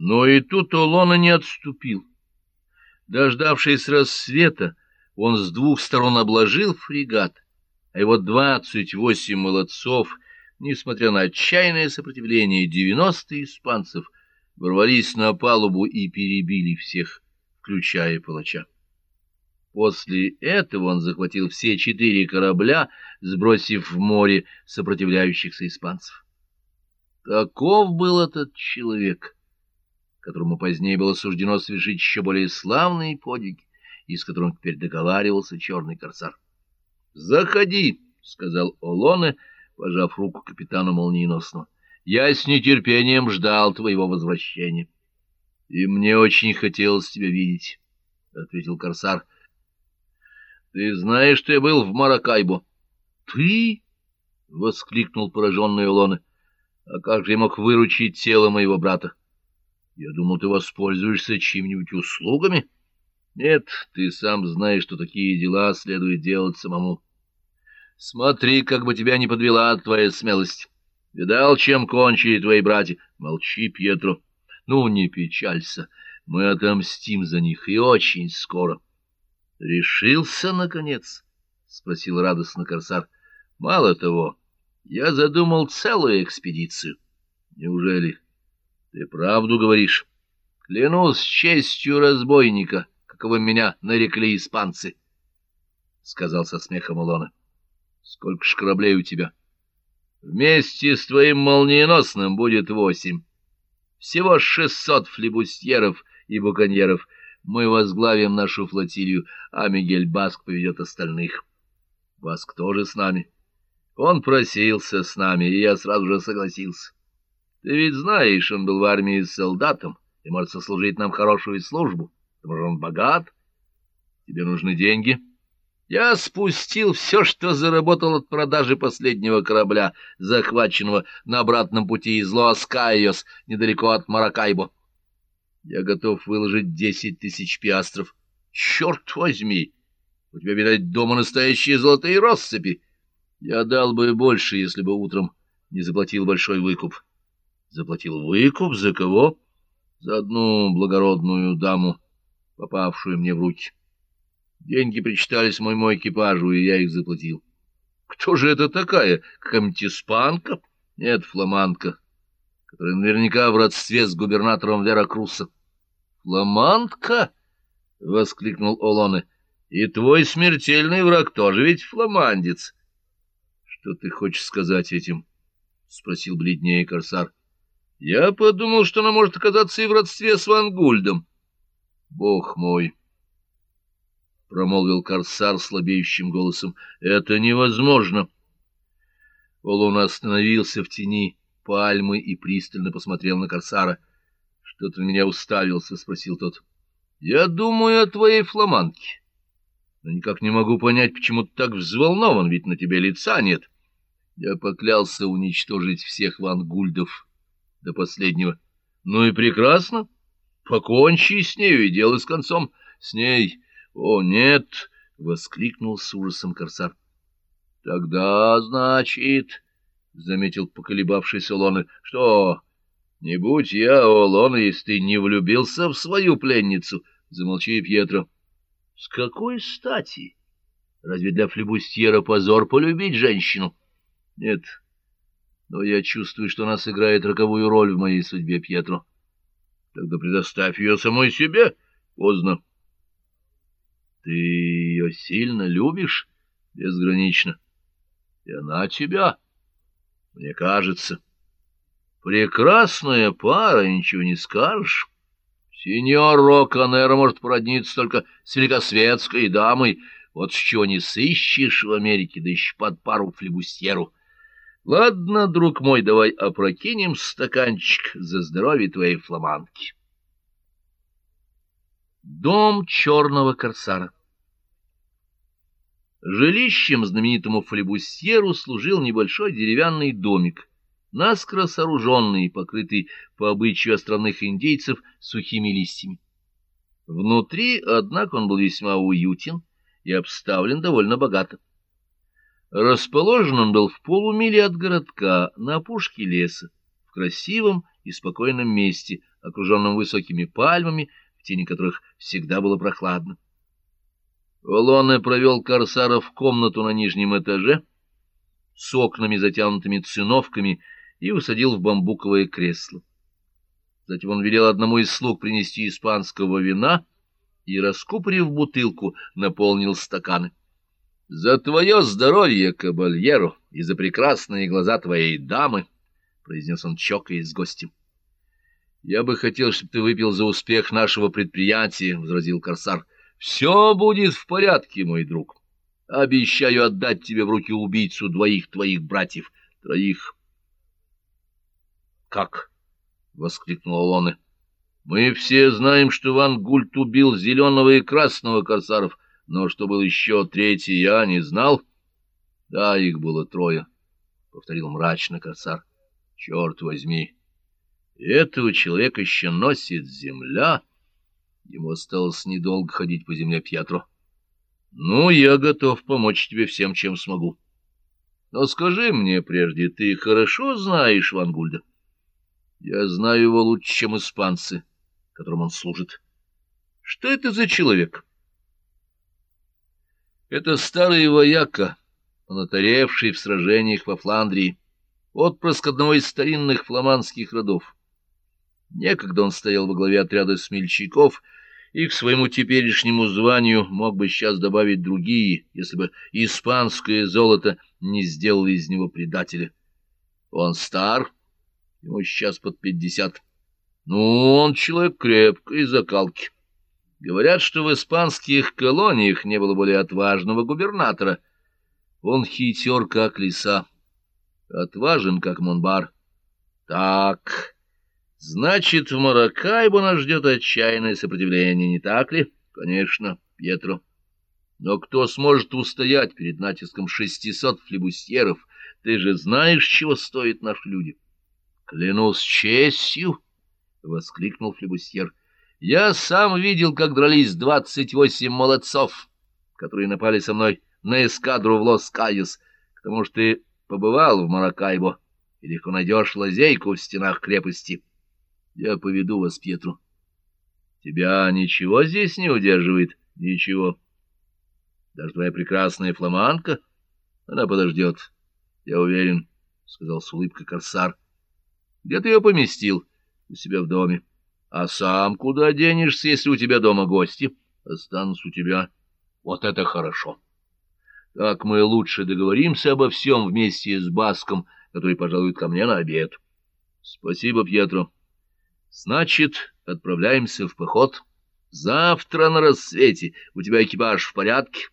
Но и тут Олона не отступил. Дождавшись рассвета, он с двух сторон обложил фрегат, а его двадцать восемь молодцов, несмотря на отчаянное сопротивление девяносто испанцев, ворвались на палубу и перебили всех, включая палача. После этого он захватил все четыре корабля, сбросив в море сопротивляющихся испанцев. Таков был этот человек, которому позднее было суждено совершить еще более славные подвиги, и с которым теперь договаривался черный корсар. — Заходи, — сказал Олоне, пожав руку капитану молниеносного. — Я с нетерпением ждал твоего возвращения. — И мне очень хотелось тебя видеть, — ответил корсар. — Ты знаешь, что я был в Маракайбо? — Ты? — воскликнул пораженный Олоне. — А как же я мог выручить тело моего брата? Я думал, ты воспользуешься чьими-нибудь услугами. — нет, ты сам знаешь, что такие дела следует делать самому. Смотри, как бы тебя не подвела твоя смелость. Видал, чем кончили твои братья? Молчи, Пьетро. Ну, не печалься, мы отомстим за них, и очень скоро. Решился, наконец? — спросил радостно Корсар. Мало того, я задумал целую экспедицию. Неужели? Ты правду говоришь? Клянусь честью разбойника. — каковым меня нарекли испанцы, — сказал со смехом Илона. — Сколько ж кораблей у тебя? — Вместе с твоим молниеносным будет восемь. Всего шестьсот флебустьеров и буконьеров. Мы возглавим нашу флотилию, а Мигель Баск поведет остальных. Баск тоже с нами. Он просился с нами, и я сразу же согласился. Ты ведь знаешь, он был в армии солдатом и может сослужить нам хорошую службу. Может, он богат? Тебе нужны деньги? Я спустил все, что заработал от продажи последнего корабля, захваченного на обратном пути из Лоаскайос, недалеко от Маракайбо. Я готов выложить десять тысяч пиастров. Черт возьми! У тебя, видать, дома настоящие золотые россыпи. Я дал бы больше, если бы утром не заплатил большой выкуп. Заплатил выкуп? За кого? За одну благородную даму попавшую мне в руки. Деньги причитались моему экипажу, и я их заплатил. Кто же это такая? Какая-нибудь испанка? Нет, фламандка, которая наверняка в родстве с губернатором Веракруса. Фламандка? — воскликнул Олоне. — И твой смертельный враг тоже ведь фламандец. — Что ты хочешь сказать этим? — спросил бледнее корсар. — Я подумал, что она может оказаться и в родстве с Вангульдом. — Бог мой! — промолвил корсар слабеющим голосом. — Это невозможно! Олун остановился в тени пальмы и пристально посмотрел на корсара. — Что ты меня уставился? — спросил тот. — Я думаю о твоей фламанке. Но никак не могу понять, почему ты так взволнован, ведь на тебе лица нет. Я поклялся уничтожить всех вангульдов до последнего. — Ну и прекрасно! — Покончи с нею и делай с концом. С ней... О, нет! — воскликнул с ужасом корсар. — Тогда, значит... — заметил поколебавшийся Лоны. — Что? Не будь я, о, Лона, если ты не влюбился в свою пленницу. Замолчи, Пьетро. — С какой стати? Разве для флебустьера позор полюбить женщину? — Нет, но я чувствую, что она сыграет роковую роль в моей судьбе, Пьетро. — Тогда предоставь ее самой себе. Поздно. Ты ее сильно любишь? Безгранично. И она тебя, мне кажется. Прекрасная пара, ничего не скажешь. Сеньор Роканер может породниться только с великосветской дамой. Вот чего не сыщешь в Америке, да еще под пару флебустьеру. Ладно, друг мой, давай опрокинем стаканчик за здоровье твоей фламандки. Дом черного корсара Жилищем знаменитому флебусьеру служил небольшой деревянный домик, наскоро сооруженный, покрытый по обычаю островных индейцев сухими листьями. Внутри, однако, он был весьма уютен и обставлен довольно богато. Расположен он был в полумиле от городка, на опушке леса, в красивом и спокойном месте, окруженном высокими пальмами, в тени которых всегда было прохладно. Олоне провел Корсара в комнату на нижнем этаже с окнами, затянутыми циновками, и усадил в бамбуковое кресло. Затем он велел одному из слуг принести испанского вина и, раскупорив бутылку, наполнил стаканы. — За твое здоровье, кабальеро, и за прекрасные глаза твоей дамы! — произнес он, чокаясь с гостем. — Я бы хотел, чтобы ты выпил за успех нашего предприятия, — возразил корсар. — Все будет в порядке, мой друг. Обещаю отдать тебе в руки убийцу двоих твоих братьев, троих. — Как? — воскликнула Лоне. — Мы все знаем, что Ван Гульт убил зеленого и красного корсаров, но что был еще третий, я не знал. — Да, их было трое, — повторил мрачно корсар. — Черт возьми! Этого человека еще носит земля. Ему осталось недолго ходить по земле Пьетро. — ну, я готов помочь тебе всем, чем смогу. Но скажи мне прежде, ты хорошо знаешь Ван Гульда? Я знаю его лучше, чем испанцы, которым он служит. Что это за человек? Это старый вояка, понатаревший в сражениях во Фландрии, отпрыск одного из старинных фламандских родов. Некогда он стоял во главе отряда смельчаков — и к своему теперешнему званию мог бы сейчас добавить другие, если бы испанское золото не сделало из него предателя. Он стар, ему сейчас под пятьдесят. Ну, он человек крепкой закалки. Говорят, что в испанских колониях не было более отважного губернатора. Он хитер, как лиса, отважен, как Монбар. Так... Значит, в Маракайбо нас ждет отчаянное сопротивление, не так ли? Конечно, Пьетро. Но кто сможет устоять перед натиском шестисот флебустьеров? Ты же знаешь, чего стоят наши люди. Клянусь честью, — воскликнул флебустьер. Я сам видел, как дрались двадцать восемь молодцов, которые напали со мной на эскадру в Лос-Кайос, потому что ты побывал в Маракайбо и легко найдешь лазейку в стенах крепости. Я поведу вас, Петру. Тебя ничего здесь не удерживает? Ничего. Даже твоя прекрасная фламанка? Она подождет. Я уверен, — сказал с улыбкой корсар. Где ты ее поместил? У себя в доме. А сам куда денешься, если у тебя дома гости? Останусь у тебя. Вот это хорошо. Так мы лучше договоримся обо всем вместе с Баском, который пожалует ко мне на обед. Спасибо, Пьетро. Значит, отправляемся в поход. Завтра на рассвете. У тебя экипаж в порядке?